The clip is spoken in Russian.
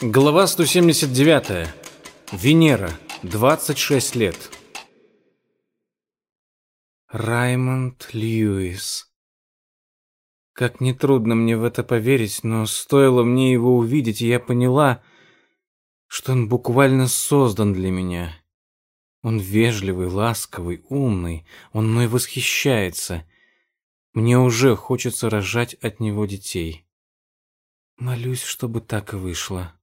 Глава 179. Венера. 26 лет. Раймонд Льюис. Как нетрудно мне в это поверить, но стоило мне его увидеть, и я поняла, что он буквально создан для меня. Он вежливый, ласковый, умный, он мной восхищается. Мне уже хочется рожать от него детей. Молюсь, чтобы так и вышло.